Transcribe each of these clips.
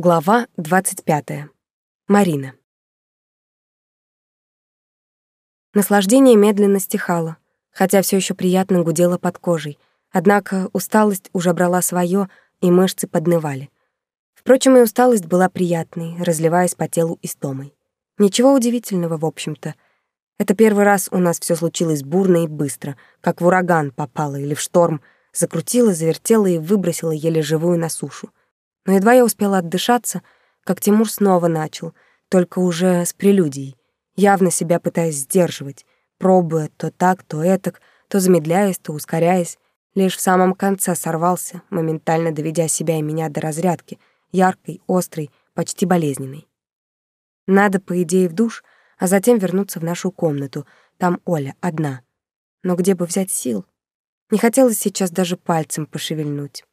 Глава 25. Марина. Наслаждение медленно стихало, хотя все еще приятно гудело под кожей. Однако усталость уже брала свое, и мышцы поднывали. Впрочем, и усталость была приятной, разливаясь по телу истомой. Ничего удивительного, в общем-то. Это первый раз у нас все случилось бурно и быстро, как в ураган попало или в шторм, закрутило, завертело и выбросило еле живую на сушу. Но едва я успела отдышаться, как Тимур снова начал, только уже с прелюдией, явно себя пытаясь сдерживать, пробуя то так, то этак, то замедляясь, то ускоряясь. Лишь в самом конце сорвался, моментально доведя себя и меня до разрядки, яркой, острой, почти болезненной. Надо, по идее, в душ, а затем вернуться в нашу комнату. Там Оля одна. Но где бы взять сил? Не хотелось сейчас даже пальцем пошевельнуть.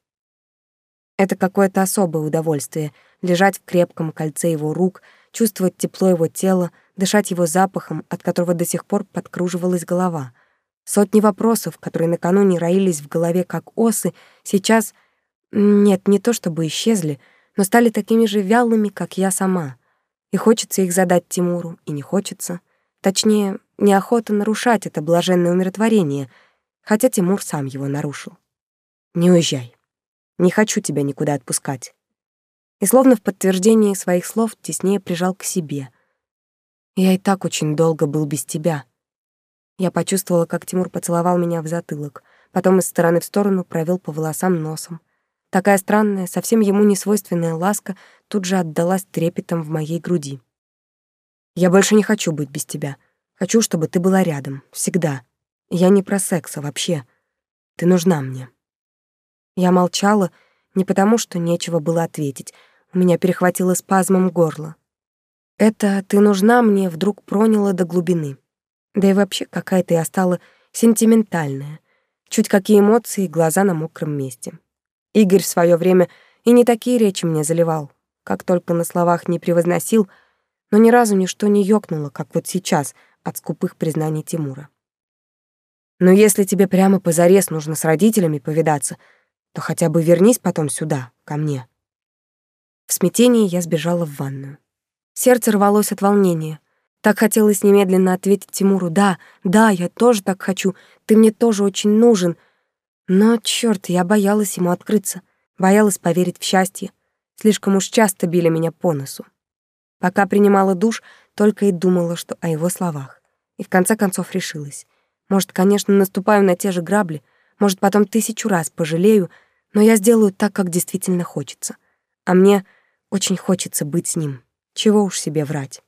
Это какое-то особое удовольствие — лежать в крепком кольце его рук, чувствовать тепло его тела, дышать его запахом, от которого до сих пор подкруживалась голова. Сотни вопросов, которые накануне роились в голове как осы, сейчас... Нет, не то чтобы исчезли, но стали такими же вялыми, как я сама. И хочется их задать Тимуру, и не хочется. Точнее, неохота нарушать это блаженное умиротворение, хотя Тимур сам его нарушил. «Не уезжай», не хочу тебя никуда отпускать. И словно в подтверждении своих слов теснее прижал к себе. Я и так очень долго был без тебя. Я почувствовала, как Тимур поцеловал меня в затылок, потом из стороны в сторону провел по волосам носом. Такая странная, совсем ему не свойственная ласка тут же отдалась трепетом в моей груди. Я больше не хочу быть без тебя. Хочу, чтобы ты была рядом, всегда. Я не про секс, а вообще. Ты нужна мне. Я молчала не потому, что нечего было ответить. У меня перехватило спазмом горло. Это «ты нужна мне» вдруг проняло до глубины. Да и вообще какая-то я стала сентиментальная. Чуть какие эмоции, глаза на мокром месте. Игорь в свое время и не такие речи мне заливал, как только на словах не превозносил, но ни разу ничто не ёкнуло, как вот сейчас, от скупых признаний Тимура. Но если тебе прямо позарез нужно с родителями повидаться — то хотя бы вернись потом сюда, ко мне. В смятении я сбежала в ванную. Сердце рвалось от волнения. Так хотелось немедленно ответить Тимуру «Да, да, я тоже так хочу, ты мне тоже очень нужен». Но, чёрт, я боялась ему открыться, боялась поверить в счастье. Слишком уж часто били меня по носу. Пока принимала душ, только и думала, что о его словах. И в конце концов решилась. Может, конечно, наступаю на те же грабли, может, потом тысячу раз пожалею, но я сделаю так, как действительно хочется. А мне очень хочется быть с ним. Чего уж себе врать.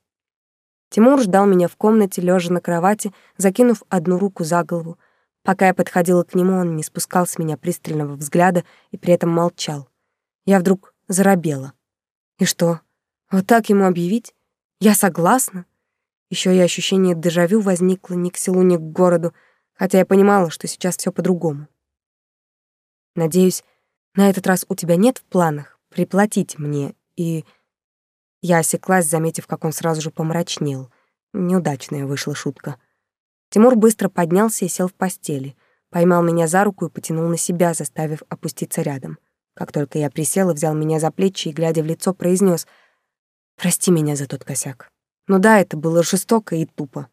Тимур ждал меня в комнате, лежа на кровати, закинув одну руку за голову. Пока я подходила к нему, он не спускал с меня пристального взгляда и при этом молчал. Я вдруг заробела. И что, вот так ему объявить? Я согласна. Еще и ощущение дежавю возникло ни к селу, ни к городу, хотя я понимала, что сейчас все по-другому. Надеюсь, на этот раз у тебя нет в планах приплатить мне и...» Я осеклась, заметив, как он сразу же помрачнел. Неудачная вышла шутка. Тимур быстро поднялся и сел в постели, поймал меня за руку и потянул на себя, заставив опуститься рядом. Как только я присела, взял меня за плечи и, глядя в лицо, произнес: «Прости меня за тот косяк. Ну да, это было жестоко и тупо.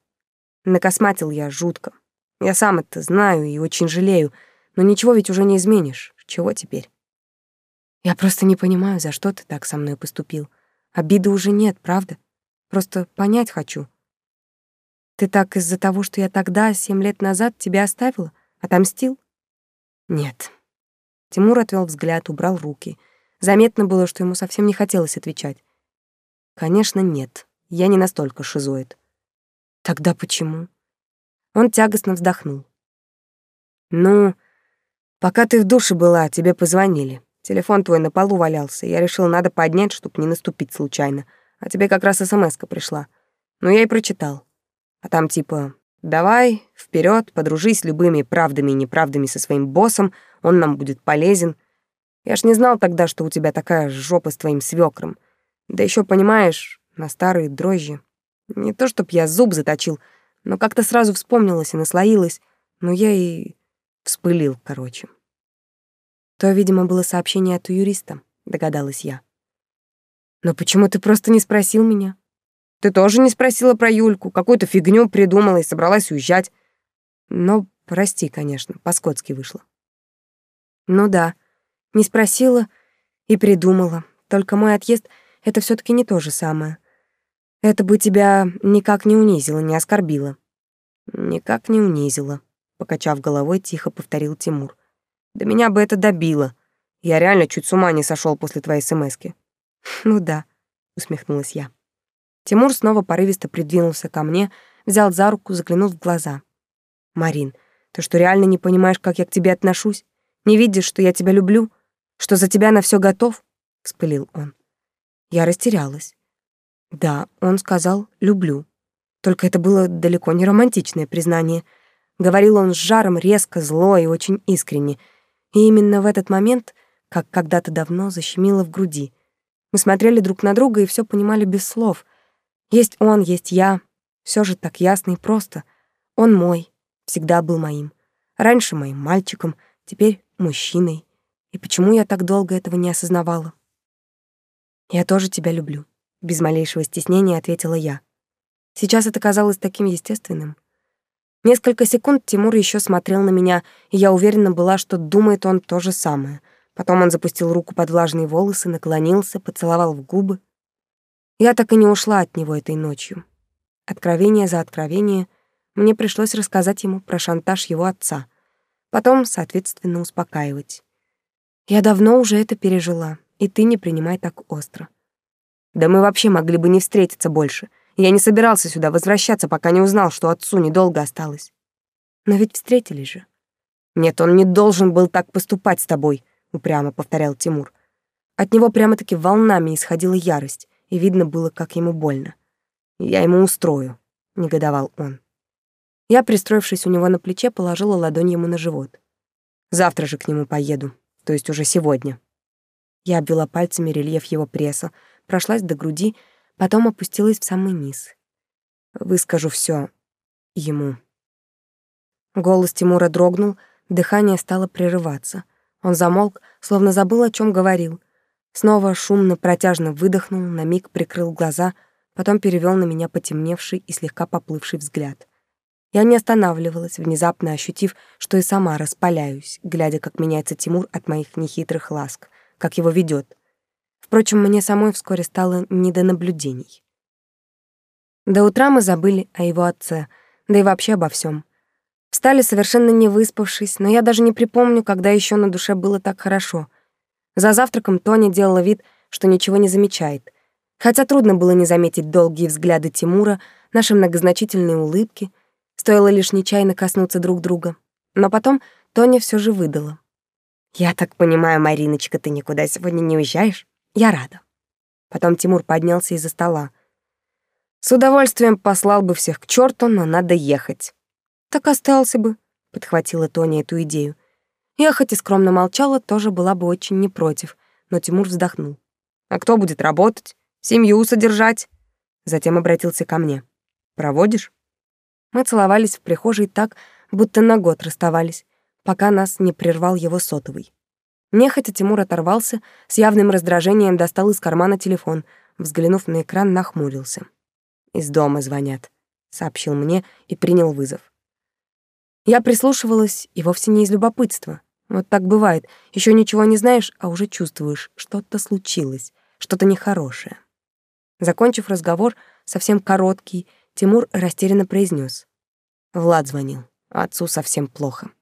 Накосматил я жутко. Я сам это знаю и очень жалею, но ничего ведь уже не изменишь. Чего теперь?» Я просто не понимаю, за что ты так со мной поступил. Обиды уже нет, правда? Просто понять хочу. Ты так из-за того, что я тогда, семь лет назад, тебя оставила? Отомстил? Нет. Тимур отвел взгляд, убрал руки. Заметно было, что ему совсем не хотелось отвечать. Конечно, нет. Я не настолько шизоид. Тогда почему? Он тягостно вздохнул. Ну, пока ты в душе была, тебе позвонили. Телефон твой на полу валялся. Я решил, надо поднять, чтоб не наступить случайно. А тебе как раз смс пришла. Ну, я и прочитал. А там типа «Давай, вперед, подружись любыми правдами и неправдами со своим боссом, он нам будет полезен». Я ж не знал тогда, что у тебя такая жопа с твоим свекром. Да еще понимаешь, на старые дрожжи. Не то, чтоб я зуб заточил, но как-то сразу вспомнилось и наслоилось. Но я и вспылил, короче. То, видимо, было сообщение от юриста, догадалась я. Но почему ты просто не спросил меня? Ты тоже не спросила про Юльку, какую-то фигню придумала и собралась уезжать. Но, прости, конечно, по-скотски вышло. Ну да, не спросила и придумала. Только мой отъезд — это все таки не то же самое. Это бы тебя никак не унизило, не оскорбило. Никак не унизило, покачав головой, тихо повторил Тимур. Да меня бы это добило. Я реально чуть с ума не сошел после твоей смски. Ну да, усмехнулась я. Тимур снова порывисто придвинулся ко мне, взял за руку, заглянул в глаза. Марин, ты что, реально не понимаешь, как я к тебе отношусь? Не видишь, что я тебя люблю? Что за тебя на все готов? вспылил он. Я растерялась. Да, он сказал «люблю». Только это было далеко не романтичное признание. Говорил он с жаром, резко, зло и очень искренне. И именно в этот момент, как когда-то давно, защемило в груди. Мы смотрели друг на друга и все понимали без слов. Есть он, есть я. Все же так ясно и просто. Он мой, всегда был моим. Раньше моим мальчиком, теперь мужчиной. И почему я так долго этого не осознавала? «Я тоже тебя люблю», — без малейшего стеснения ответила я. Сейчас это казалось таким естественным. Несколько секунд Тимур еще смотрел на меня, и я уверена была, что думает он то же самое. Потом он запустил руку под влажные волосы, наклонился, поцеловал в губы. Я так и не ушла от него этой ночью. Откровение за откровение мне пришлось рассказать ему про шантаж его отца. Потом, соответственно, успокаивать. Я давно уже это пережила, и ты не принимай так остро. Да мы вообще могли бы не встретиться больше. Я не собирался сюда возвращаться, пока не узнал, что отцу недолго осталось. Но ведь встретились же. Нет, он не должен был так поступать с тобой, упрямо повторял Тимур. От него прямо-таки волнами исходила ярость, и видно было, как ему больно. Я ему устрою, негодовал он. Я, пристроившись у него на плече, положила ладонь ему на живот. Завтра же к нему поеду, то есть уже сегодня. Я обвела пальцами рельеф его пресса, прошлась до груди потом опустилась в самый низ. Выскажу все ему. Голос Тимура дрогнул, дыхание стало прерываться. Он замолк, словно забыл, о чем говорил. Снова шумно, протяжно выдохнул, на миг прикрыл глаза, потом перевел на меня потемневший и слегка поплывший взгляд. Я не останавливалась, внезапно ощутив, что и сама распаляюсь, глядя, как меняется Тимур от моих нехитрых ласк, как его ведет. Впрочем, мне самой вскоре стало не до наблюдений. До утра мы забыли о его отце, да и вообще обо всем. Встали совершенно не выспавшись, но я даже не припомню, когда еще на душе было так хорошо. За завтраком Тоня делала вид, что ничего не замечает. Хотя трудно было не заметить долгие взгляды Тимура, наши многозначительные улыбки. Стоило лишь нечаянно коснуться друг друга. Но потом Тоня все же выдала. «Я так понимаю, Мариночка, ты никуда сегодня не уезжаешь?» Я рада. Потом Тимур поднялся из-за стола. С удовольствием послал бы всех к черту, но надо ехать. Так остался бы, подхватила Тоня эту идею. Я хоть и скромно молчала, тоже была бы очень не против, но Тимур вздохнул. А кто будет работать? Семью содержать? Затем обратился ко мне. Проводишь? Мы целовались в прихожей так, будто на год расставались, пока нас не прервал его сотовый. Нехотя Тимур оторвался, с явным раздражением достал из кармана телефон, взглянув на экран, нахмурился. «Из дома звонят», — сообщил мне и принял вызов. Я прислушивалась, и вовсе не из любопытства. Вот так бывает. Еще ничего не знаешь, а уже чувствуешь, что-то случилось, что-то нехорошее. Закончив разговор, совсем короткий, Тимур растерянно произнес: Влад звонил. Отцу совсем плохо.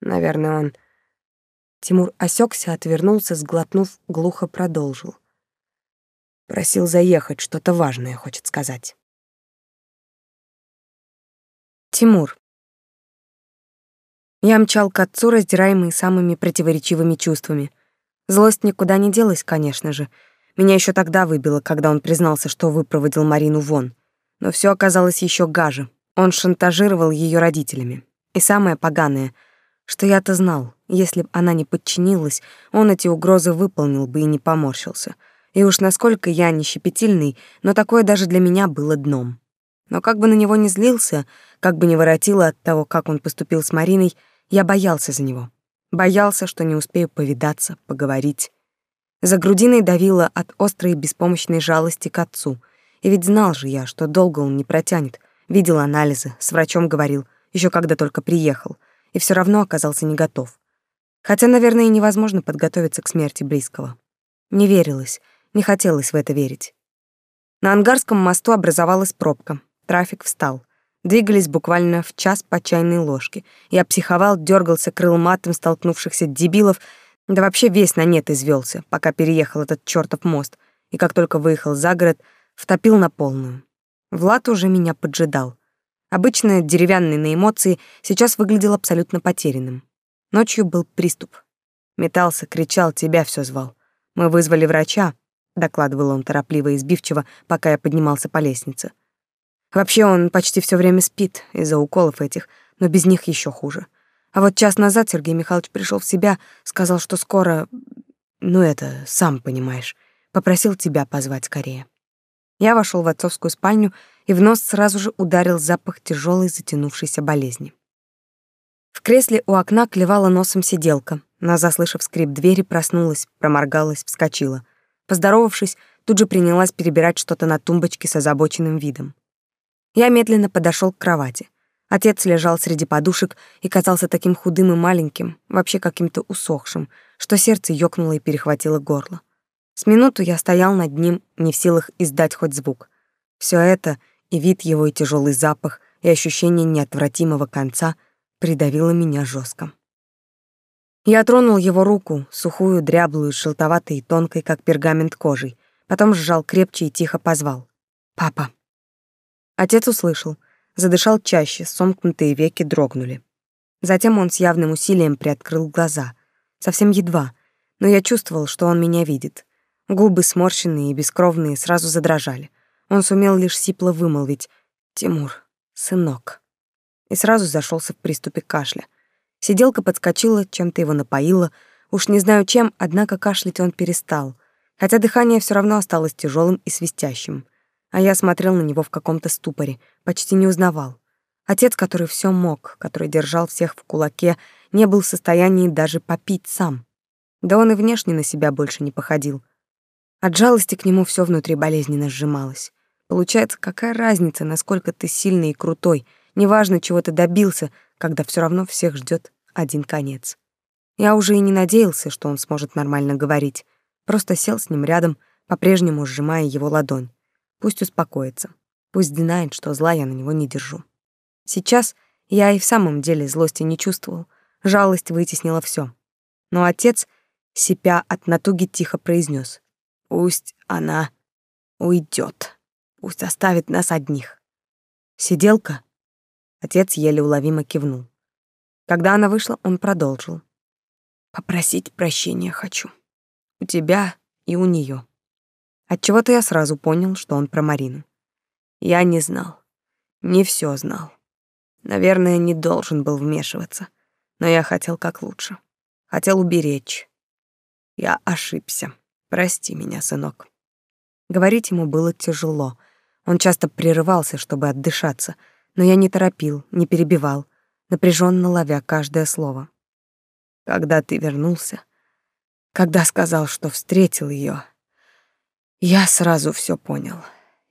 Наверное, он Тимур осекся, отвернулся, сглотнув, глухо продолжил. Просил заехать, что-то важное хочет сказать. Тимур. Я мчал к отцу, раздираемый самыми противоречивыми чувствами. Злость никуда не делась, конечно же. Меня еще тогда выбило, когда он признался, что выпроводил Марину вон. Но все оказалось еще гаже. Он шантажировал ее родителями. И самое поганое — что я-то знал, если б она не подчинилась, он эти угрозы выполнил бы и не поморщился. И уж насколько я не щепетильный, но такое даже для меня было дном. Но как бы на него не злился, как бы не воротило от того, как он поступил с Мариной, я боялся за него. Боялся, что не успею повидаться, поговорить. За грудиной давило от острой и беспомощной жалости к отцу. И ведь знал же я, что долго он не протянет. Видел анализы, с врачом говорил, еще когда только приехал, и все равно оказался не готов. Хотя, наверное, и невозможно подготовиться к смерти близкого. Не верилось, не хотелось в это верить. На Ангарском мосту образовалась пробка. Трафик встал. Двигались буквально в час по чайной ложке. Я психовал, дергался крылматым столкнувшихся дебилов, да вообще весь на нет извелся, пока переехал этот чертов мост, и как только выехал за город, втопил на полную. Влад уже меня поджидал. Обычно деревянный на эмоции сейчас выглядел абсолютно потерянным. Ночью был приступ. Метался, кричал, тебя все звал. Мы вызвали врача, докладывал он торопливо и избивчиво, пока я поднимался по лестнице. Вообще он почти все время спит из-за уколов этих, но без них еще хуже. А вот час назад Сергей Михайлович пришел в себя, сказал, что скоро... Ну это, сам понимаешь. Попросил тебя позвать скорее. Я вошел в отцовскую спальню, и в нос сразу же ударил запах тяжелой затянувшейся болезни. В кресле у окна клевала носом сиделка, но, заслышав скрип двери, проснулась, проморгалась, вскочила. Поздоровавшись, тут же принялась перебирать что-то на тумбочке с озабоченным видом. Я медленно подошел к кровати. Отец лежал среди подушек и казался таким худым и маленьким, вообще каким-то усохшим, что сердце ёкнуло и перехватило горло. С минуту я стоял над ним, не в силах издать хоть звук. Все это, и вид его, и тяжелый запах, и ощущение неотвратимого конца придавило меня жестко. Я тронул его руку, сухую, дряблую, желтоватой и тонкой, как пергамент кожей, потом сжал крепче и тихо позвал. «Папа». Отец услышал, задышал чаще, сомкнутые веки дрогнули. Затем он с явным усилием приоткрыл глаза, совсем едва, но я чувствовал, что он меня видит. Губы сморщенные и бескровные сразу задрожали. Он сумел лишь сипло вымолвить «Тимур, сынок». И сразу зашелся в приступе кашля. Сиделка подскочила, чем-то его напоила. Уж не знаю чем, однако кашлять он перестал, хотя дыхание все равно осталось тяжелым и свистящим а я смотрел на него в каком-то ступоре, почти не узнавал. Отец, который все мог, который держал всех в кулаке, не был в состоянии даже попить сам. Да он и внешне на себя больше не походил. От жалости к нему все внутри болезненно сжималось. Получается, какая разница, насколько ты сильный и крутой, неважно, чего ты добился, когда все равно всех ждет один конец. Я уже и не надеялся, что он сможет нормально говорить. Просто сел с ним рядом, по-прежнему сжимая его ладонь. Пусть успокоится. Пусть знает, что зла я на него не держу. Сейчас я и в самом деле злости не чувствовал. Жалость вытеснила все. Но отец, сипя от натуги, тихо произнес: «Пусть она уйдет. Пусть оставит нас одних». «Сиделка?» Отец еле уловимо кивнул. Когда она вышла, он продолжил. «Попросить прощения хочу. У тебя и у нее. Отчего-то я сразу понял, что он про Марину. Я не знал. Не все знал. Наверное, не должен был вмешиваться. Но я хотел как лучше. Хотел уберечь. Я ошибся. Прости меня, сынок. Говорить ему было тяжело. Он часто прерывался, чтобы отдышаться, но я не торопил, не перебивал, напряженно ловя каждое слово. Когда ты вернулся, когда сказал, что встретил ее, я сразу все понял.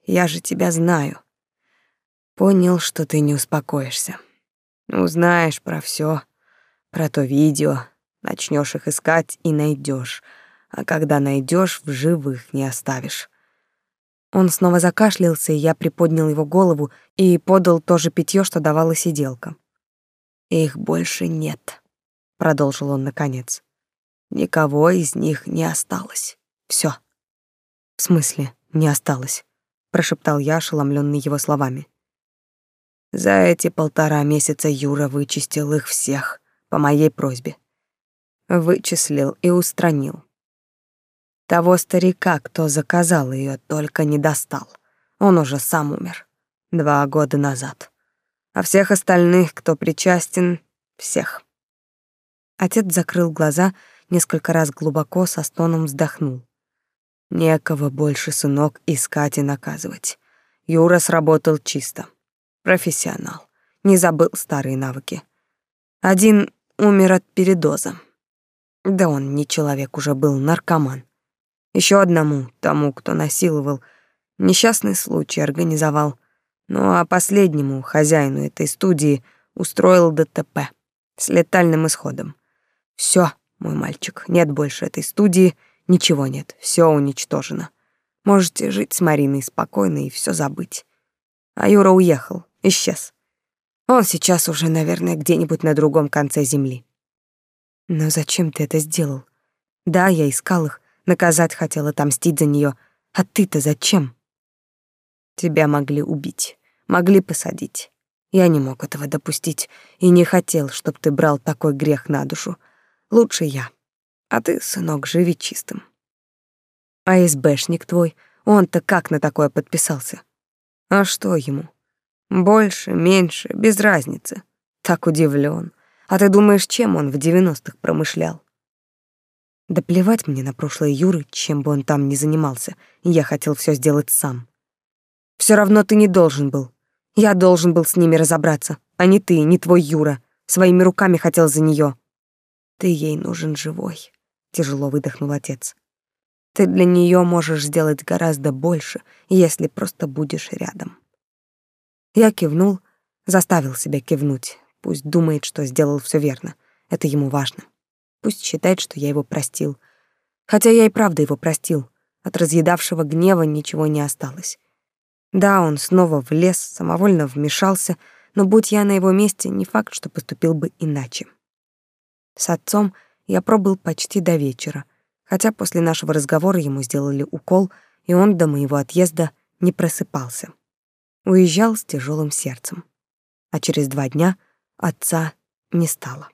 Я же тебя знаю. Понял, что ты не успокоишься. Узнаешь про все, про то видео, начнешь их искать и найдешь, а когда найдешь, в живых не оставишь. Он снова закашлялся, и я приподнял его голову и подал то же питье, что давала сиделка. Их больше нет, продолжил он наконец. Никого из них не осталось. Все. В смысле, не осталось, прошептал я, ошеломленный его словами. За эти полтора месяца Юра вычистил их всех по моей просьбе. Вычислил и устранил. Того старика, кто заказал ее, только не достал. Он уже сам умер. Два года назад. А всех остальных, кто причастен, всех. Отец закрыл глаза, несколько раз глубоко со стоном вздохнул. Некого больше, сынок, искать и наказывать. Юра сработал чисто. Профессионал. Не забыл старые навыки. Один умер от передоза. Да он не человек уже был, наркоман. Еще одному, тому, кто насиловал, несчастный случай организовал. Ну а последнему, хозяину этой студии, устроил ДТП с летальным исходом. Все, мой мальчик, нет больше этой студии, ничего нет, все уничтожено. Можете жить с Мариной спокойно и все забыть. А Юра уехал, исчез. Он сейчас уже, наверное, где-нибудь на другом конце земли. Но зачем ты это сделал? Да, я искал их, наказать хотел, отомстить за нее. А ты-то зачем? Тебя могли убить, могли посадить. Я не мог этого допустить и не хотел, чтобы ты брал такой грех на душу. Лучше я. А ты, сынок, живи чистым. А СБшник твой, он-то как на такое подписался? А что ему? Больше, меньше, без разницы. Так удивлен. А ты думаешь, чем он в девяностых промышлял? Да плевать мне на прошлое Юры, чем бы он там ни занимался. Я хотел все сделать сам. Все равно ты не должен был. Я должен был с ними разобраться, а не ты, не твой Юра. Своими руками хотел за нее. Ты ей нужен живой, тяжело выдохнул отец. Ты для нее можешь сделать гораздо больше, если просто будешь рядом. Я кивнул, заставил себя кивнуть. Пусть думает, что сделал все верно. Это ему важно. Пусть считает, что я его простил. Хотя я и правда его простил. От разъедавшего гнева ничего не осталось. Да, он снова влез, самовольно вмешался, но будь я на его месте, не факт, что поступил бы иначе. С отцом я пробыл почти до вечера, хотя после нашего разговора ему сделали укол, и он до моего отъезда не просыпался. Уезжал с тяжелым сердцем. А через два дня отца не стало.